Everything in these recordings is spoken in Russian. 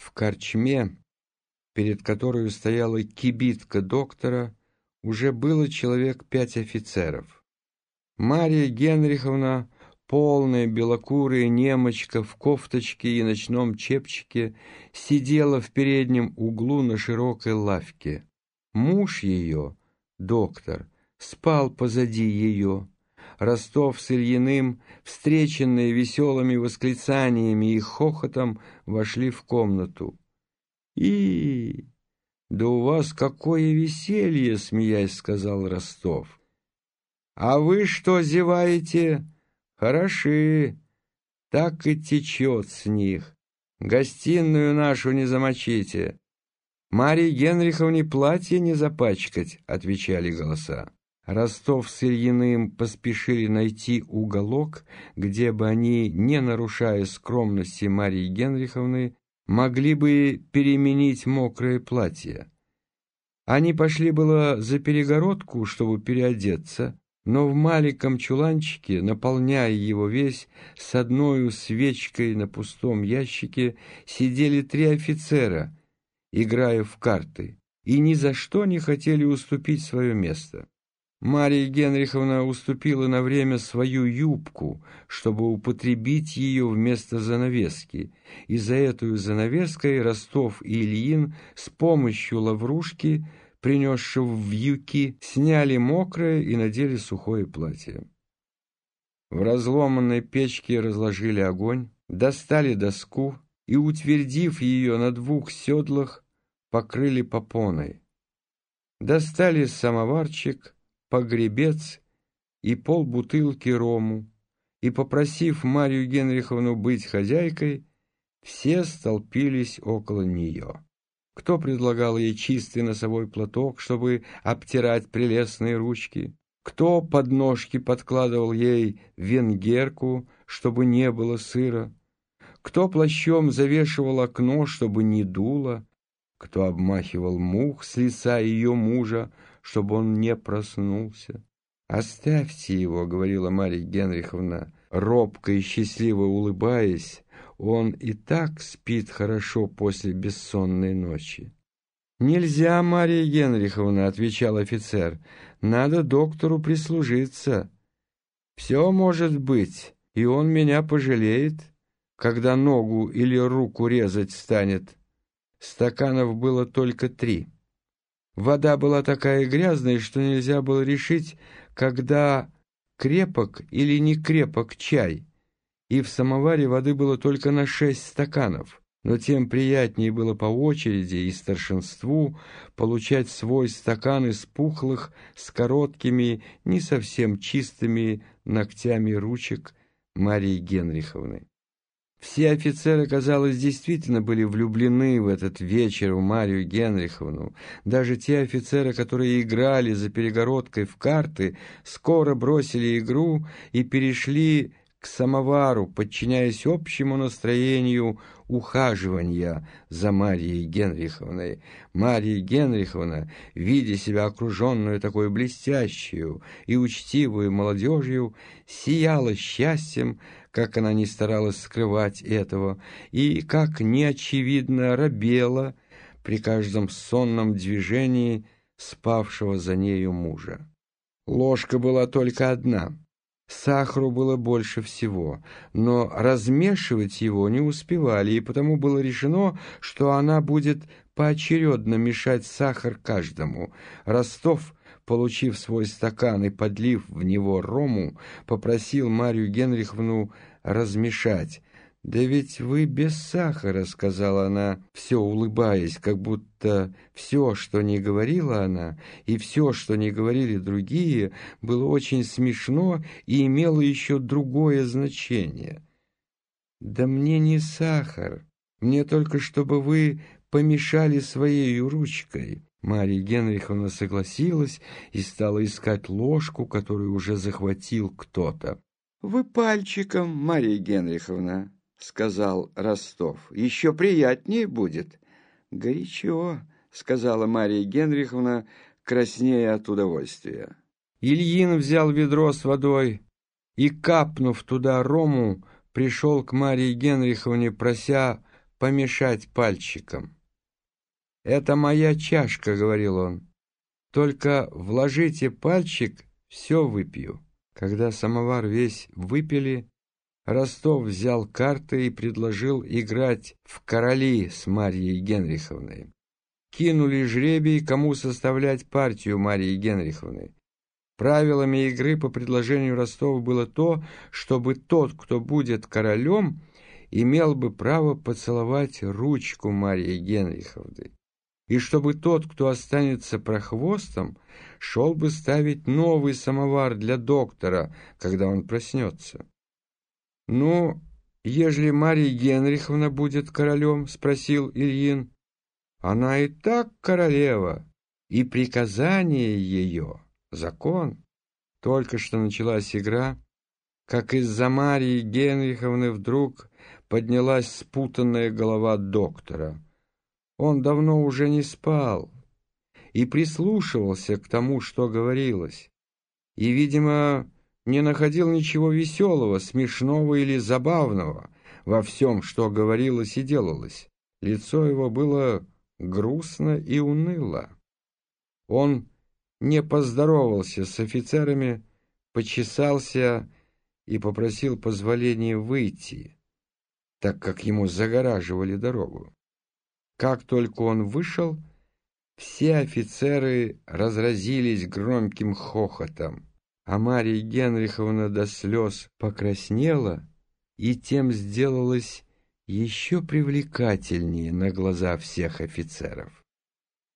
В корчме, перед которой стояла кибитка доктора, уже было человек пять офицеров. Мария Генриховна, полная белокурая немочка в кофточке и ночном чепчике, сидела в переднем углу на широкой лавке. Муж ее, доктор, спал позади ее. Ростов с Ильиным, встреченные веселыми восклицаниями и хохотом, вошли в комнату. «И, да у вас какое веселье!» — смеясь сказал Ростов. «А вы что зеваете? Хороши, так и течет с них. Гостиную нашу не замочите. Марии Генриховне платье не запачкать», — отвечали голоса. Ростов с Ильиным поспешили найти уголок, где бы они, не нарушая скромности Марии Генриховны, могли бы переменить мокрое платье. Они пошли было за перегородку, чтобы переодеться, но в маленьком чуланчике, наполняя его весь, с одной свечкой на пустом ящике сидели три офицера, играя в карты, и ни за что не хотели уступить свое место. Мария Генриховна уступила на время свою юбку, чтобы употребить ее вместо занавески, и за эту занавеской Ростов и Ильин с помощью лаврушки принесшего вьюки, сняли мокрое и надели сухое платье. В разломанной печке разложили огонь, достали доску и, утвердив ее на двух седлах, покрыли попоной. Достали самоварчик, погребец и полбутылки рому, и, попросив Марию Генриховну быть хозяйкой, все столпились около нее кто предлагал ей чистый носовой платок, чтобы обтирать прелестные ручки, кто под ножки подкладывал ей венгерку, чтобы не было сыра, кто плащом завешивал окно, чтобы не дуло, кто обмахивал мух с лица ее мужа, чтобы он не проснулся. «Оставьте его», — говорила Марья Генриховна, робко и счастливо улыбаясь, он и так спит хорошо после бессонной ночи. «Нельзя, Мария Генриховна», — отвечал офицер, — «надо доктору прислужиться. Все может быть, и он меня пожалеет, когда ногу или руку резать станет». Стаканов было только три. Вода была такая грязная, что нельзя было решить, когда крепок или не крепок чай и в самоваре воды было только на шесть стаканов, но тем приятнее было по очереди и старшинству получать свой стакан из пухлых с короткими, не совсем чистыми ногтями ручек Марии Генриховны. Все офицеры, казалось, действительно были влюблены в этот вечер в Марию Генриховну. Даже те офицеры, которые играли за перегородкой в карты, скоро бросили игру и перешли к самовару, подчиняясь общему настроению ухаживания за Марией Генриховной. Мария Генриховна, видя себя окруженную такой блестящую и учтивую молодежью, сияла счастьем, как она не старалась скрывать этого, и как неочевидно робела при каждом сонном движении спавшего за нею мужа. Ложка была только одна — Сахару было больше всего, но размешивать его не успевали, и потому было решено, что она будет поочередно мешать сахар каждому. Ростов, получив свой стакан и подлив в него рому, попросил Марию Генриховну размешать, «Да ведь вы без сахара», — сказала она, все улыбаясь, как будто все, что не говорила она, и все, что не говорили другие, было очень смешно и имело еще другое значение. «Да мне не сахар, мне только чтобы вы помешали своей ручкой». Марья Генриховна согласилась и стала искать ложку, которую уже захватил кто-то. «Вы пальчиком, Марья Генриховна», — сказал Ростов. — Еще приятнее будет. — Горячо, — сказала Мария Генриховна, краснея от удовольствия. Ильин взял ведро с водой и, капнув туда рому, пришел к Марии Генриховне, прося помешать пальчиком. «Это моя чашка», — говорил он. «Только вложите пальчик, все выпью». Когда самовар весь выпили, Ростов взял карты и предложил играть в короли с Марьей Генриховной. Кинули жребий, кому составлять партию Марии Генриховны. Правилами игры по предложению Ростова было то, чтобы тот, кто будет королем, имел бы право поцеловать ручку Марии Генриховны и чтобы тот, кто останется прохвостом, шел бы ставить новый самовар для доктора, когда он проснется. «Ну, ежели Марья Генриховна будет королем?» — спросил Ильин. «Она и так королева, и приказание ее — закон». Только что началась игра, как из-за Марии Генриховны вдруг поднялась спутанная голова доктора — он давно уже не спал и прислушивался к тому, что говорилось, и, видимо, не находил ничего веселого, смешного или забавного во всем, что говорилось и делалось. Лицо его было грустно и уныло. Он не поздоровался с офицерами, почесался и попросил позволения выйти, так как ему загораживали дорогу. Как только он вышел, все офицеры разразились громким хохотом, а Мария Генриховна до слез покраснела и тем сделалась еще привлекательнее на глаза всех офицеров.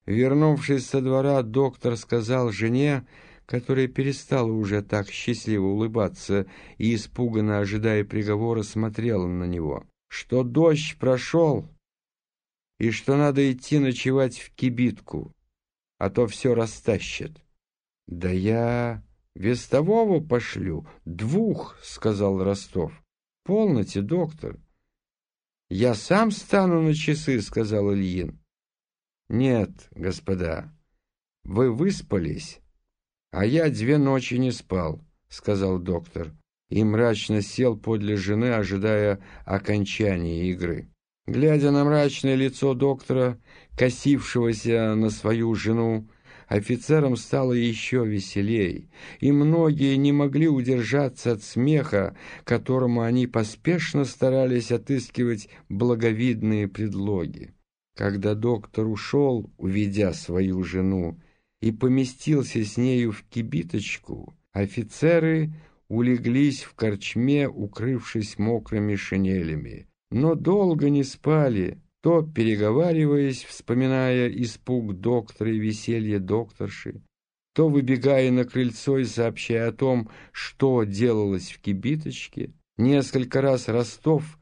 Вернувшись со двора, доктор сказал жене, которая перестала уже так счастливо улыбаться и, испуганно ожидая приговора, смотрела на него, что дождь прошел, и что надо идти ночевать в кибитку, а то все растащат. — Да я вестового пошлю, двух, — сказал Ростов. — Полноте, доктор. — Я сам стану на часы, — сказал Ильин. — Нет, господа, вы выспались, а я две ночи не спал, — сказал доктор, и мрачно сел подле жены, ожидая окончания игры. Глядя на мрачное лицо доктора, косившегося на свою жену, офицерам стало еще веселей, и многие не могли удержаться от смеха, которому они поспешно старались отыскивать благовидные предлоги. Когда доктор ушел, уведя свою жену, и поместился с нею в кибиточку, офицеры улеглись в корчме, укрывшись мокрыми шинелями но долго не спали, то переговариваясь, вспоминая испуг доктора и веселье докторши, то выбегая на крыльцо и сообщая о том, что делалось в кибиточке. Несколько раз Ростов,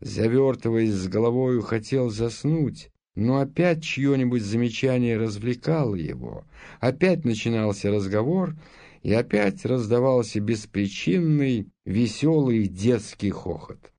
завертываясь с головою, хотел заснуть, но опять чье-нибудь замечание развлекало его, опять начинался разговор, и опять раздавался беспричинный, веселый детский хохот.